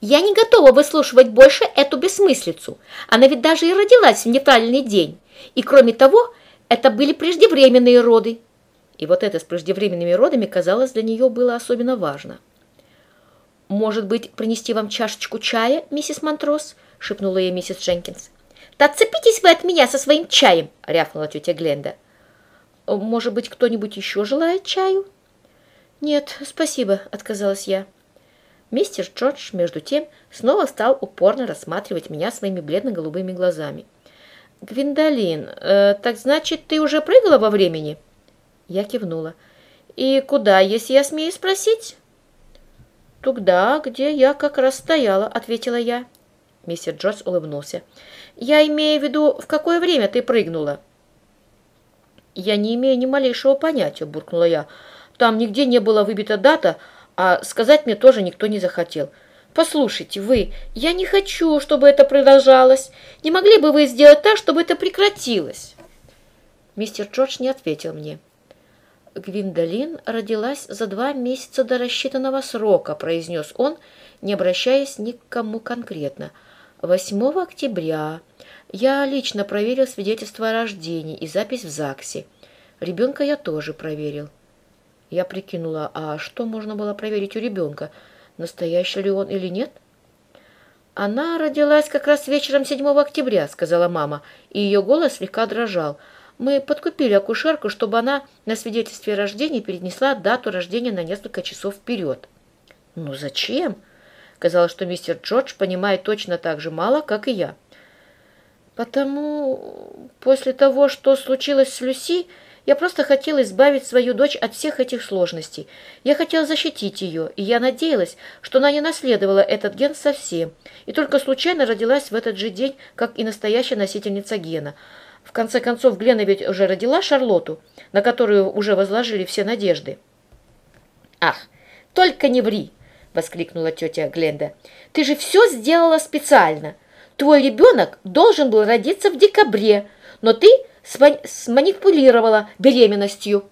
Я не готова выслушивать больше эту бессмыслицу. Она ведь даже и родилась в неправильный день. И кроме того, это были преждевременные роды. И вот это с преждевременными родами, казалось, для нее было особенно важно. «Может быть, принести вам чашечку чая, миссис Монтрос?» — шепнула ей миссис Дженкинс. «Да отцепитесь вы от меня со своим чаем!» — рявкнула тетя Гленда. «Может быть, кто-нибудь еще желает чаю?» «Нет, спасибо», — отказалась я. Мистер Джордж, между тем, снова стал упорно рассматривать меня своими бледно-голубыми глазами. «Гвиндолин, э, так значит, ты уже прыгала во времени?» Я кивнула. «И куда, если я смею спросить?» «Туда, где я как раз стояла», — ответила я. Мистер Джордж улыбнулся. «Я имею в виду, в какое время ты прыгнула?» «Я не имею ни малейшего понятия», — буркнула я. «Там нигде не была выбита дата, а сказать мне тоже никто не захотел». «Послушайте, вы, я не хочу, чтобы это продолжалось. Не могли бы вы сделать так, чтобы это прекратилось?» Мистер Джордж не ответил мне. «Гвиндолин родилась за два месяца до рассчитанного срока», произнес он, не обращаясь ни к кому конкретно. «8 октября я лично проверил свидетельство о рождении и запись в ЗАГСе. Ребенка я тоже проверил». Я прикинула, а что можно было проверить у ребенка, настоящий ли он или нет? «Она родилась как раз вечером 7 октября», — сказала мама, и ее голос слегка дрожал — мы подкупили акушерку, чтобы она на свидетельстве о рождении перенесла дату рождения на несколько часов вперед. Ну зачем? Казалось, что мистер Джордж понимает точно так же мало, как и я. Потому после того, что случилось с Люси, я просто хотела избавить свою дочь от всех этих сложностей. Я хотела защитить ее, и я надеялась, что она не наследовала этот ген совсем, и только случайно родилась в этот же день, как и настоящая носительница гена – в конце концов, Глена ведь уже родила Шарлоту, на которую уже возложили все надежды. «Ах, только не ври!» — воскликнула тетя Гленда. «Ты же все сделала специально. Твой ребенок должен был родиться в декабре, но ты сманипулировала беременностью».